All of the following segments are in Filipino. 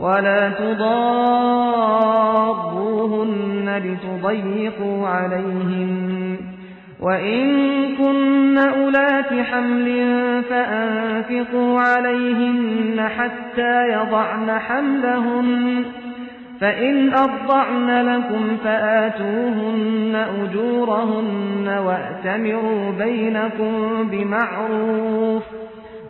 ولا تضاروهن لتضيقوا عليهن وإن كن أولات حمل فأنفقوا عليهن حتى يضعن حملهن. فإن أرضعن لكم فآتوهن أجورهن وأتمروا بينكم بمعروف.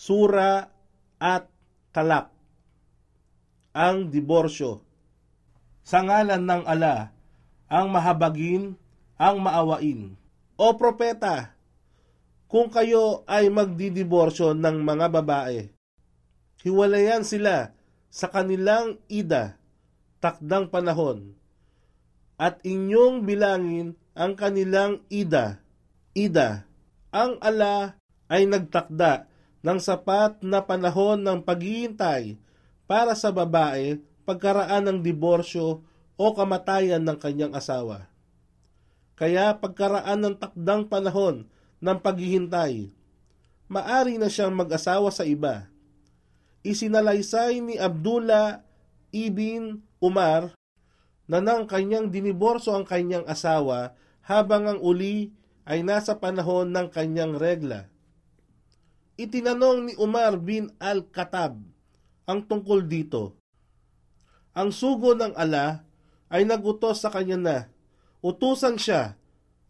Sura at Talak Ang Diborsyo Sa ngalan ng ala, ang mahabagin, ang maawain. O propeta, kung kayo ay magdidiborsyo ng mga babae, hiwalayan sila sa kanilang ida, takdang panahon, at inyong bilangin ang kanilang ida. Ida, ang ala ay nagtakda ng sapat na panahon ng paghihintay para sa babae pagkaraan ng diborsyo o kamatayan ng kanyang asawa. Kaya pagkaraan ng takdang panahon ng paghihintay, maari na siyang mag-asawa sa iba. Isinalaysay ni Abdullah ibn Umar na nang kanyang diniborso ang kanyang asawa habang ang uli ay nasa panahon ng kanyang regla itinanong ni Umar bin Al-Khattab ang tungkol dito. Ang sugo ng ala ay nagutos sa kanya na utusan siya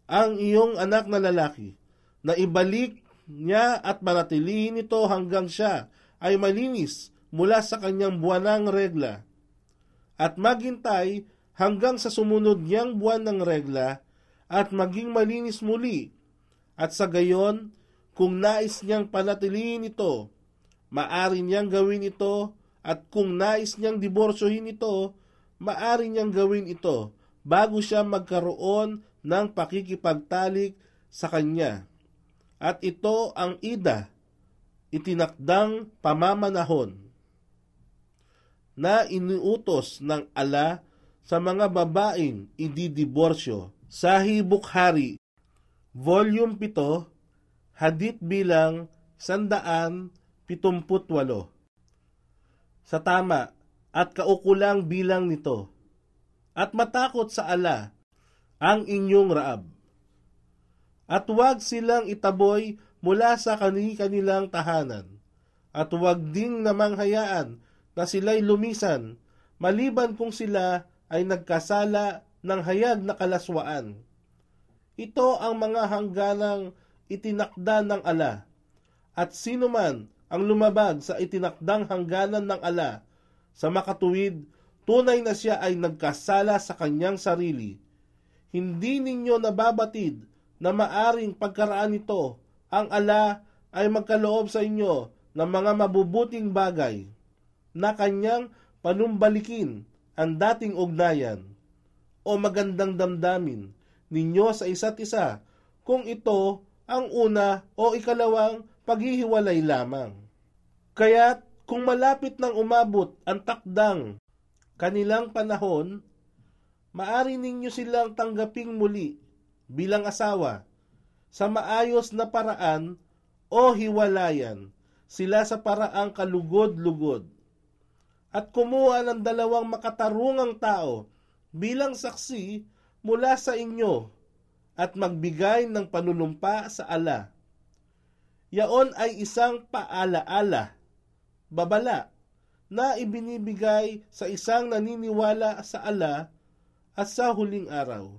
ang iyong anak na lalaki na ibalik niya at manatilihin ito hanggang siya ay malinis mula sa kanyang buwanang regla at maghintay hanggang sa sumunod niyang buwan ng regla at maging malinis muli at sa gayon kung nais niyang panatilihin ito, maari niyang gawin ito at kung nais niyang diborsyohin ito, maari niyang gawin ito bago siya magkaroon ng pakikipagtalik sa kanya. At ito ang ida, itinakdang pamamanahon na inuutos ng ala sa mga babaeng ididiborsyo. Sahih Bukhari, Volume 7, Hadith bilang 178. Sa tama at kaukulang bilang nito. At matakot sa ala ang inyong raab. At huwag silang itaboy mula sa kanilang tahanan. At huwag ding namang hayaan na sila'y lumisan, maliban kung sila ay nagkasala ng hayag na kalaswaan. Ito ang mga hangganang itinakda ng ala, at sino man ang lumabag sa itinakdang hangganan ng ala sa makatuwid, tunay na siya ay nagkasala sa kanyang sarili. Hindi ninyo nababatid na maaring pagkaraan nito ang ala ay magkaloob sa inyo ng mga mabubuting bagay na kanyang panumbalikin ang dating ugnayan o magandang damdamin ninyo sa isa't isa kung ito ang una o ikalawang paghihiwalay lamang. Kaya't kung malapit nang umabot ang takdang kanilang panahon, maari ninyo silang tanggaping muli bilang asawa sa maayos na paraan o hiwalayan sila sa paraang kalugod-lugod at kumuha ng dalawang makatarungang tao bilang saksi mula sa inyo at magbigay ng panunumpa sa ala. Yaon ay isang paalaala, babala, na ibinibigay sa isang naniniwala sa ala at sa huling araw.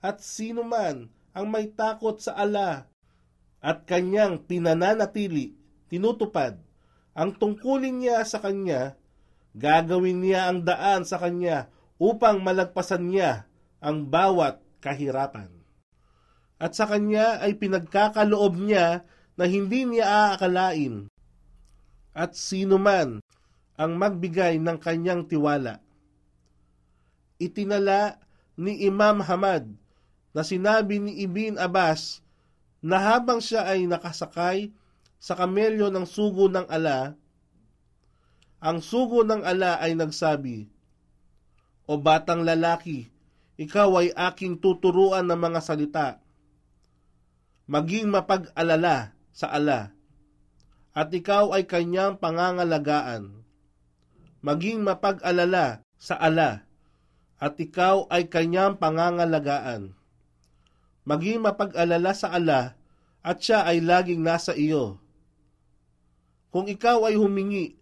At sino man ang may takot sa ala at kanyang pinananatili, tinutupad, ang tungkulin niya sa kanya Gagawin niya ang daan sa kanya upang malagpasan niya ang bawat kahirapan. At sa kanya ay pinagkakaloob niya na hindi niya aakalain. At sino man ang magbigay ng kanyang tiwala. Itinala ni Imam Hamad na sinabi ni Ibn Abbas na habang siya ay nakasakay sa kamelyo ng sugo ng ala, ang sugo ng ala ay nagsabi, O batang lalaki, ikaw ay aking tuturuan ng mga salita. Maging mapag-alala sa ala, at ikaw ay kanyang pangangalagaan. Maging mapag-alala sa ala, at ikaw ay kanyang pangangalagaan. Maging mapag-alala sa ala, at siya ay laging nasa iyo. Kung ikaw ay humingi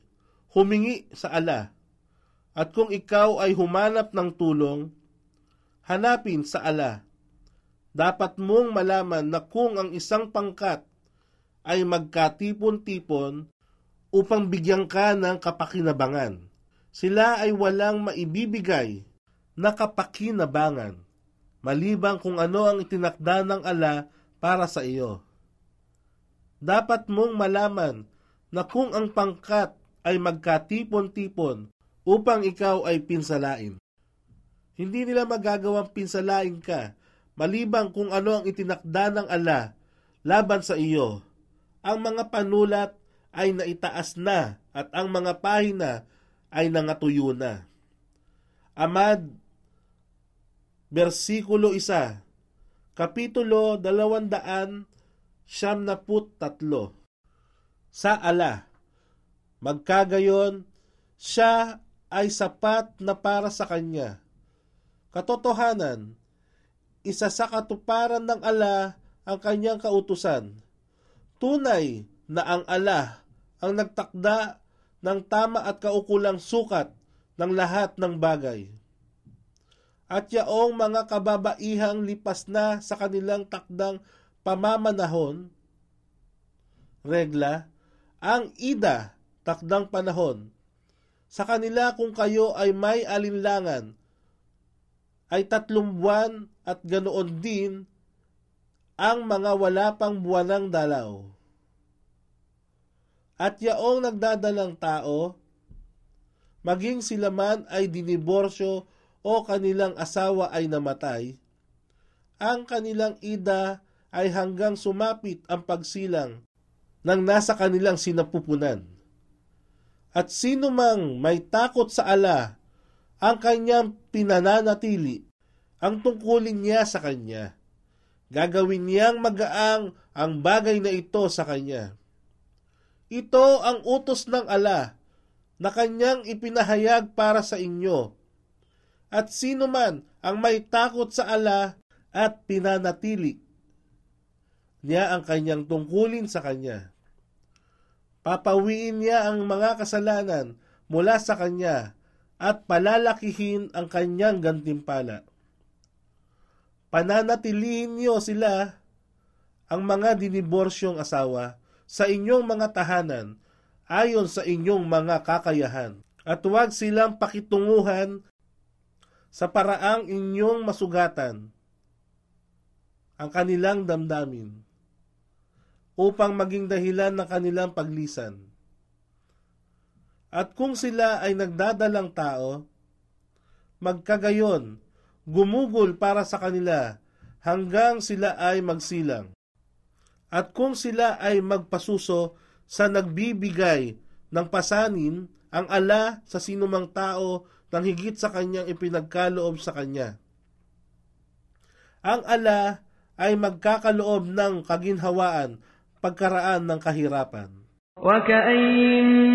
humingi sa ala. At kung ikaw ay humanap ng tulong, hanapin sa ala. Dapat mong malaman na kung ang isang pangkat ay magkatipon-tipon upang bigyan ka ng kapakinabangan. Sila ay walang maibibigay na kapakinabangan, maliban kung ano ang itinakda ng ala para sa iyo. Dapat mong malaman na kung ang pangkat ay magkatipon-tipon upang ikaw ay pinsalain. Hindi nila magagawang pinsalain ka malibang kung ano ang itinakda ng ala laban sa iyo. Ang mga panulat ay naitaas na at ang mga pahina ay nangatuyo na. Amad, versikulo 1, kapitulo 200 siyam na put tatlo. Sa ala, Magkagayon, siya ay sapat na para sa kanya. Katotohanan, isa sa katuparan ng ala ang kanyang kautusan. Tunay na ang ala ang nagtakda ng tama at kaukulang sukat ng lahat ng bagay. At yaong mga kababaihang lipas na sa kanilang takdang pamamanahon, regla, ang ida takdang panahon. Sa kanila kung kayo ay may alinlangan, ay tatlong buwan at ganoon din ang mga wala pang buwanang dalaw. At yaong nagdadalang tao maging sila man ay diniborsyo o kanilang asawa ay namatay, ang kanilang ida ay hanggang sumapit ang pagsilang ng nasa kanilang sinapupunan. At sino mang may takot sa ala, ang kanyang pinananatili, ang tungkulin niya sa kanya. Gagawin niyang magaang ang bagay na ito sa kanya. Ito ang utos ng ala na kanyang ipinahayag para sa inyo. At sino man ang may takot sa ala at pinanatili niya ang kanyang tungkulin sa kanya. Papawiin niya ang mga kasalanan mula sa kanya at palalakihin ang kanyang gantimpala. Pananatilihin niyo sila ang mga diniborsyong asawa sa inyong mga tahanan ayon sa inyong mga kakayahan at huwag silang pakitunguhan sa paraang inyong masugatan ang kanilang damdamin upang maging dahilan ng kanilang paglisan. At kung sila ay nagdadalang tao, magkagayon, gumugol para sa kanila hanggang sila ay magsilang. At kung sila ay magpasuso sa nagbibigay ng pasanin ang ala sa sinumang tao nang higit sa kanyang ipinagkaloob sa kanya. Ang ala ay magkakaloob ng kaginhawaan pagkaraan ng kahirapan. وكأين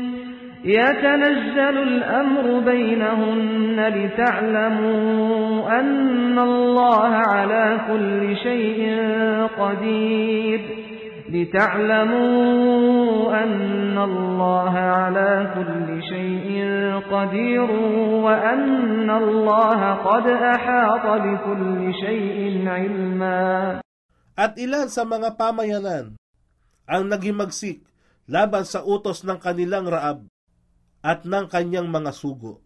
يتنزل الأمر بينهن لتعلموا أن الله على كل شيء قدير. لتعلموا أن الله على كل شيء قدير وأن الله قد أحاط بكل شيء علما. At ilan sa mga pamayanan ang nagimagsik laban sa utos ng kanilang raab? At ng kanyang mga sugo.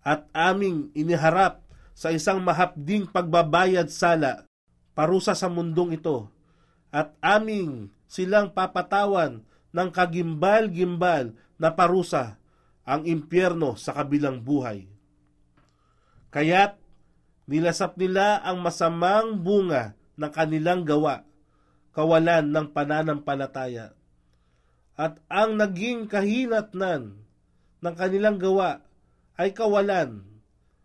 At aming iniharap sa isang mahapding pagbabayad sala parusa sa mundong ito at aming silang papatawan ng kagimbal-gimbal na parusa ang impyerno sa kabilang buhay. Kaya't nilasap nila ang masamang bunga ng kanilang gawa, kawalan ng pananampalataya. At ang naging kahinatnan ng kanilang gawa ay kawalan,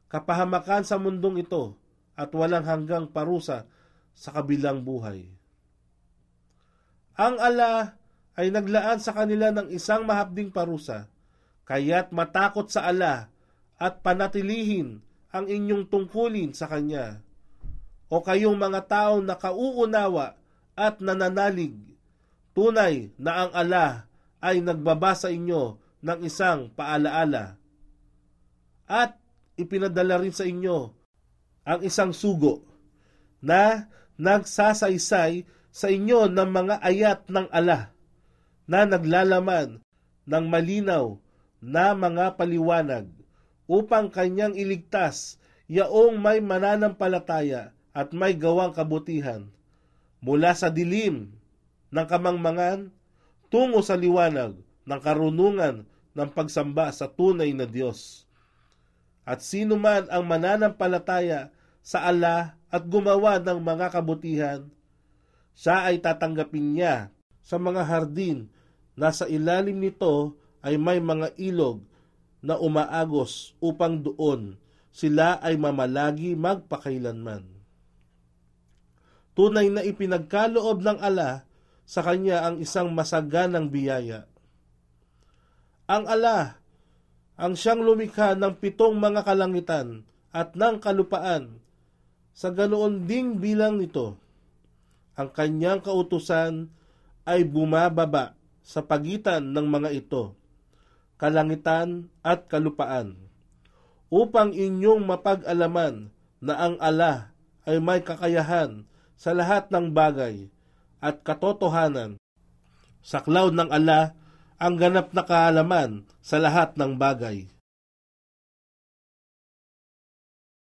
kapahamakan sa mundong ito at walang hanggang parusa sa kabilang buhay. Ang ala ay naglaan sa kanila ng isang mahapding parusa, kaya't matakot sa ala at panatilihin ang inyong tungkulin sa kanya. O kayong mga taong nakauunawa at nananalig, tunay na ang ala ay nagbaba sa inyo ng isang paalaala. At ipinadala rin sa inyo ang isang sugo na nagsasaysay sa inyo ng mga ayat ng ala na naglalaman ng malinaw na mga paliwanag upang kanyang iligtas yaong may mananampalataya at may gawang kabutihan mula sa dilim ng kamangmangan tungo sa liwanag ng karunungan ng pagsamba sa tunay na Diyos. At sino man ang mananampalataya sa Allah at gumawa ng mga kabutihan, siya ay tatanggapin niya sa mga hardin na sa ilalim nito ay may mga ilog na umaagos upang doon sila ay mamalagi magpakailanman. Tunay na ipinagkaloob ng ala sa kanya ang isang masaganang biyaya. Ang ala, ang siyang lumikha ng pitong mga kalangitan at ng kalupaan, sa ganoon ding bilang nito, ang kanyang kautusan ay bumababa sa pagitan ng mga ito, kalangitan at kalupaan, upang inyong mapag-alaman na ang ala ay may kakayahan sa lahat ng bagay at katotohanan. Sa cloud ng ala ang ganap na kaalaman sa lahat ng bagay.